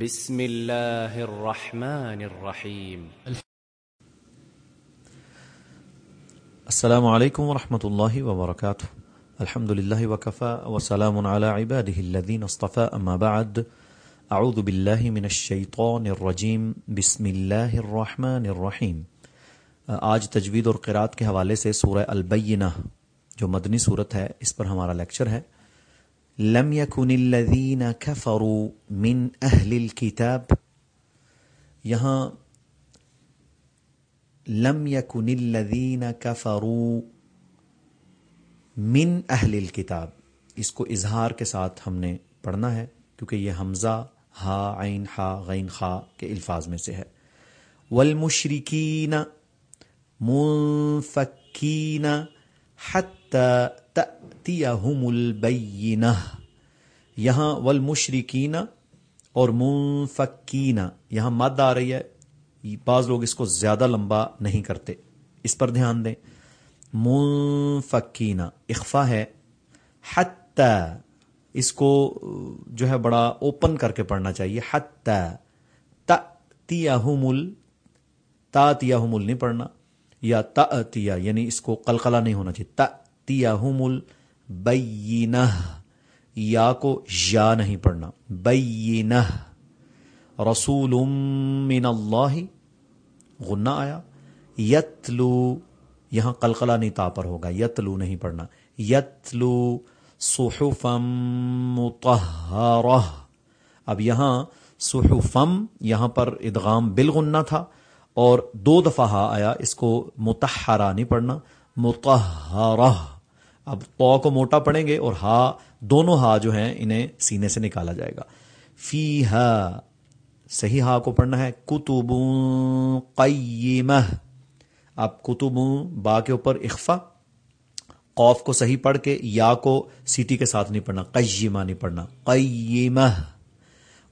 بسم الله الرحمن الرحيم السلام علیکم ورحمۃ اللہ وبرکاتہ۔ الحمد للہ وکفا وسلام علی عباده الذین اصطفى اما بعد، اعوذ باللہ من الشیطان الرجیم، بسم اللہ الرحمن الرحیم۔ آج تجوید اور قرات کے حوالے سے سورہ البینہ، جو مدنی صورت ہے، اس پر ہمارا لیکچر ہے۔ لم يكن الذين كفروا من اہل الكتاب. یہاں لم يكن الذين كفروا من اہل الكتاب. اس کو اظہار کے ساتھ ہم نے پڑھنا ہے، کیونکہ یہ حمزہ، ہا، عین ہا غین، خا کے الفاظ میں سے ہے. والمشرکین منفکین حتی تأتیہم البینہ یہاں والمشرکین اور منفکین یہاں مد آ رہی ہے، بعض لوگ اس کو زیادہ لمبا نہیں کرتے۔ اس پر دھیان دیں۔ منفکین اخفا ہے۔ حتی اس کو جو ہے بڑا اوپن کر کے پڑھنا چاہیے۔ حتی تأتیہم ال تاتیہم ال نہیں پڑھنا، یا تأتیہ یعنی اس کو قلقلہ نہیں ہونا چاہیے۔ تأتیہم البینہ، یا کو یا نہیں پڑھنا، بینہ۔ رسول من اللہ، غنہ آیا، یتلو، یہاں قلقلہ نہیں تا پر ہوگا، یتلو نہیں پڑھنا، یتلو صحفا مطہرہ۔ اب یہاں صحفم، یہاں پر ادغام بالغنہ تھا، اور دو دفعہ آیا، اس کو متحرہ نہیں پڑھنا متحرہ اب تو کو موٹا پڑھیں گے اور ہا، دونوں ہا جو ہیں، انہیں سینے سے نکالا جائے گا۔ فی ہا، صحیح ہا کو پڑھنا ہے۔ کتب قیمہ۔ اب کتب با کے اوپر اخفا۔ قوف کو صحیح پڑھ کے یا کو سیٹی کے ساتھ نہیں پڑھنا۔ قیمہ نہیں پڑھنا۔ قیمہ۔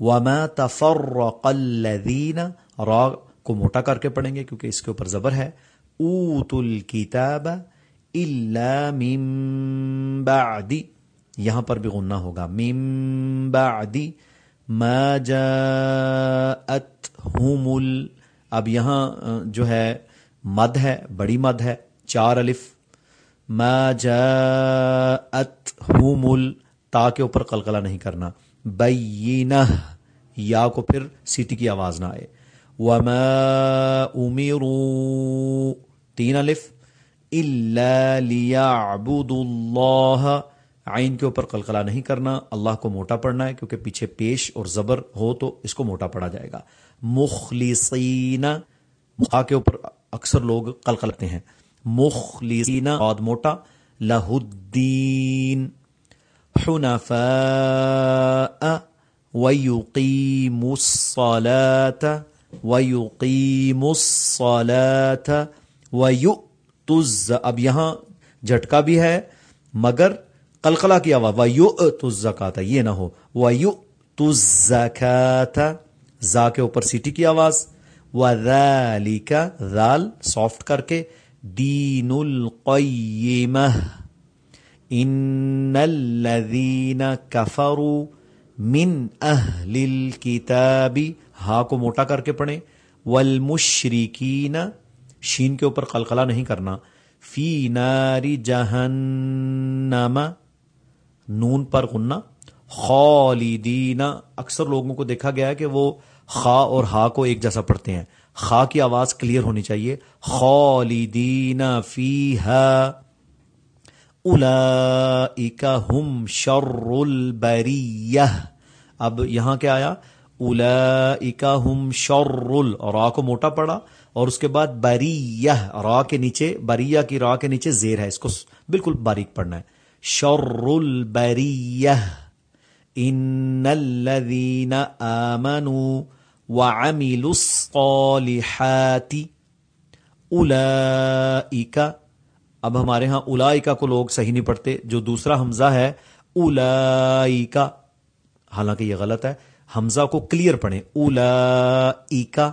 وما تفرق الذین را کو موٹا کر کے پڑھیں گے کیونکہ اس کے اوپر زبر ہے۔ اوت الکتاب الا من بعد، یہاں پر بھی غنہ ہوگا، من بعد ما جاءتهم ال، اب یہاں جو ہے، مد ہے، بڑی مد ہے، چار الف، ما جاءتهم ال، تا کے اوپر قلقلہ نہیں کرنا، بینہ، یا کو پھر سیٹی کی آواز نہ آئے، وما امروا، تین الف الا ليعبدوا الله۔ عین کے اوپر قلقلہ نہیں کرنا، اللہ کو موٹا پڑھنا ہے، کیونکہ پیچھے پیش اور زبر ہو تو اس کو موٹا پڑھا جائے گا۔ مخلصین، مخا کے اوپر اکثر لوگ قلقلتے ہیں۔ مخلصین، بعد موٹا۔ لہ الدین۔ حنفاء۔ ویقیم الصلاة۔ ویقیم الصلاة۔ ویؤت الز اب یہاں جھٹکا بھی ہے، مگر قلقلہ کی آواز ویؤت الزکاة یہ نہ ہو ویؤت الزکاة زا کے اوپر سیٹی کی آواز، وذالک ذال، سافٹ کر کے، دین القیمہ، ان الذین کفروا من اہل الكتاب ہا کو موٹا کر کے پڑھیں، والمشرکین شین کے اوپر قلقلہ نہیں کرنا۔ فی نار جہنم، نون پر غنہ۔ خالدین، اکثر لوگوں کو دیکھا گیا ہے کہ وہ خا اور ہا کو ایک جیسا پڑھتے ہیں۔ خا کی آواز کلیئر ہونی چاہیے۔ خالدین فیہا اولئک ہم شر البریہ۔ اب یہاں کیا آیا؟ اولئک ہم شر ال را کو موٹا پڑا اور اس کے بعد بریہ، را کے نیچے، بریہ کی را کے نیچے زیر ہے، اس کو بالکل باریک پڑھنا ہے۔ شر البریہ ان الذین آمنوا وعملوا الصالحات اولئک اب ہمارے ہاں اولائکا کو لوگ صحیح نہیں پڑھتے، جو دوسرا حمزہ ہے اولائکا حالانکہ یہ غلط ہے، حمزہ کو کلیئر پڑھیں۔ اولائکا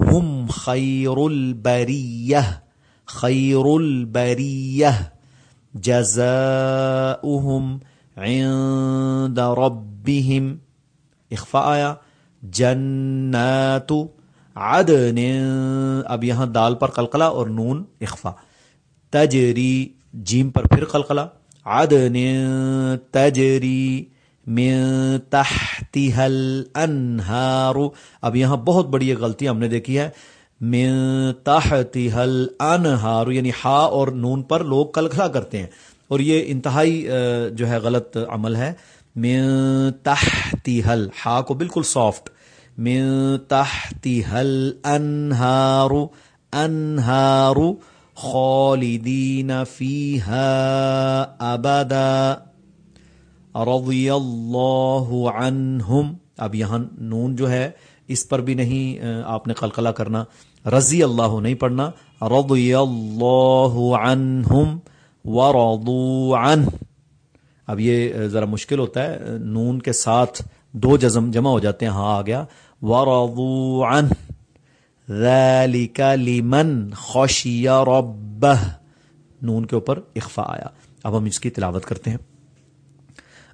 ہم خیر البریہ خیر البریہ جزاؤہم عند ربہم۔ اخفاء آیا، جنات عدن، اب یہاں دال پر قلقلہ اور نون اخفا تجری، جیم پر پھر قلقلہ۔ عدن، تجری من تحتها الانہار۔ اب یہاں بہت بڑی غلطی ہم نے دیکھی ہے۔ من تحتها الانہار یعنی ہا اور نون پر لوگ کلکھلا کرتے ہیں۔ اور یہ انتہائی جو ہے غلط عمل ہے۔ من تحتها، ہا کو بالکل سافٹ من تحتها الانہار، انہار خالدین فیہا ابدا۔ رضی اللہ عنہم۔ اب یہاں نون جو ہے، اس پر بھی نہیں آپ نے قلقلہ کرنا۔ رضی اللہ نہیں پڑھنا۔ رضی اللہ عنہم ورضو عنہ اب یہ ذرا مشکل ہوتا ہے۔ نون کے ساتھ دو جزم جمع ہو جاتے ہیں۔ ہاں آ گیا۔ ورضو عنہ ذالک لمن خشی ربہ۔ نون کے اوپر اخفا آیا۔ اب ہم اس کی تلاوت کرتے ہیں۔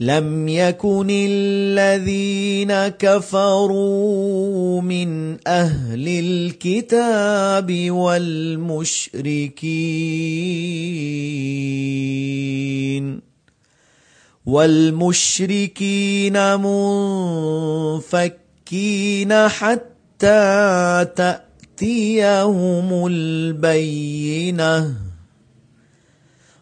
لم يكن الذين كفروا من اهل الكتاب والمشركين والمشركين منفكين حتى تاتيهم البينه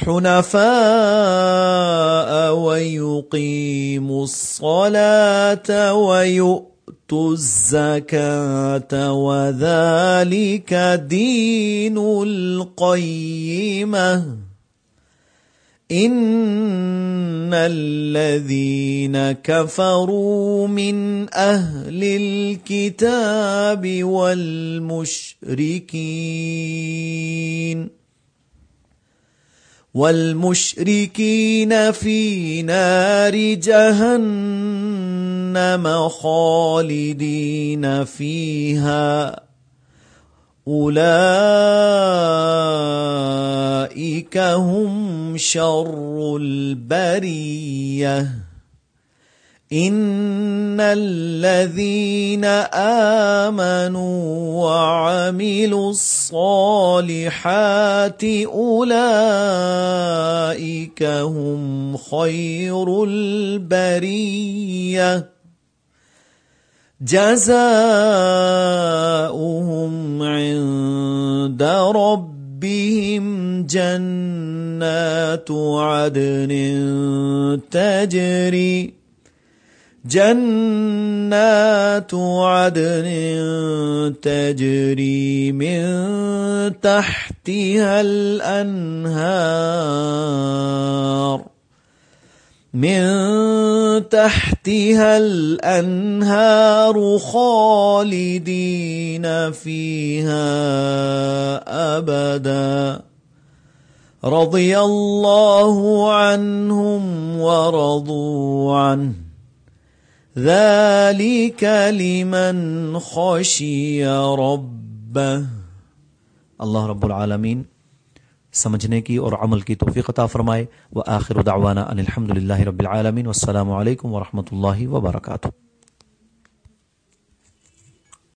حنفاء ويقيموا الصلاة ويؤتوا الزكاة وذلك دين القيمة. إن الذين كفروا من أهل الكتاب والمشركين والمشركين في نار جهنم خالدين فيها أولئك هم شر البريه ان الذين امنوا وعملوا الصالحات اولئك هم خير البريه جزاؤهم عند ربهم جنات عدن تجري جنات عدن تجري من تحتها الأنهار من تحتها الأنهار خالدين فيها أبدا رضي الله عنهم ورضوا عنه ذلك لمن خشي ربه۔ اللہ رب العالمین سمجھنے کی اور عمل کی توفیق عطا فرمائے۔ وآخر دعوانا ان الحمد للہ رب العالمین۔ والسلام علیکم ورحمۃ اللہ وبرکاتہ۔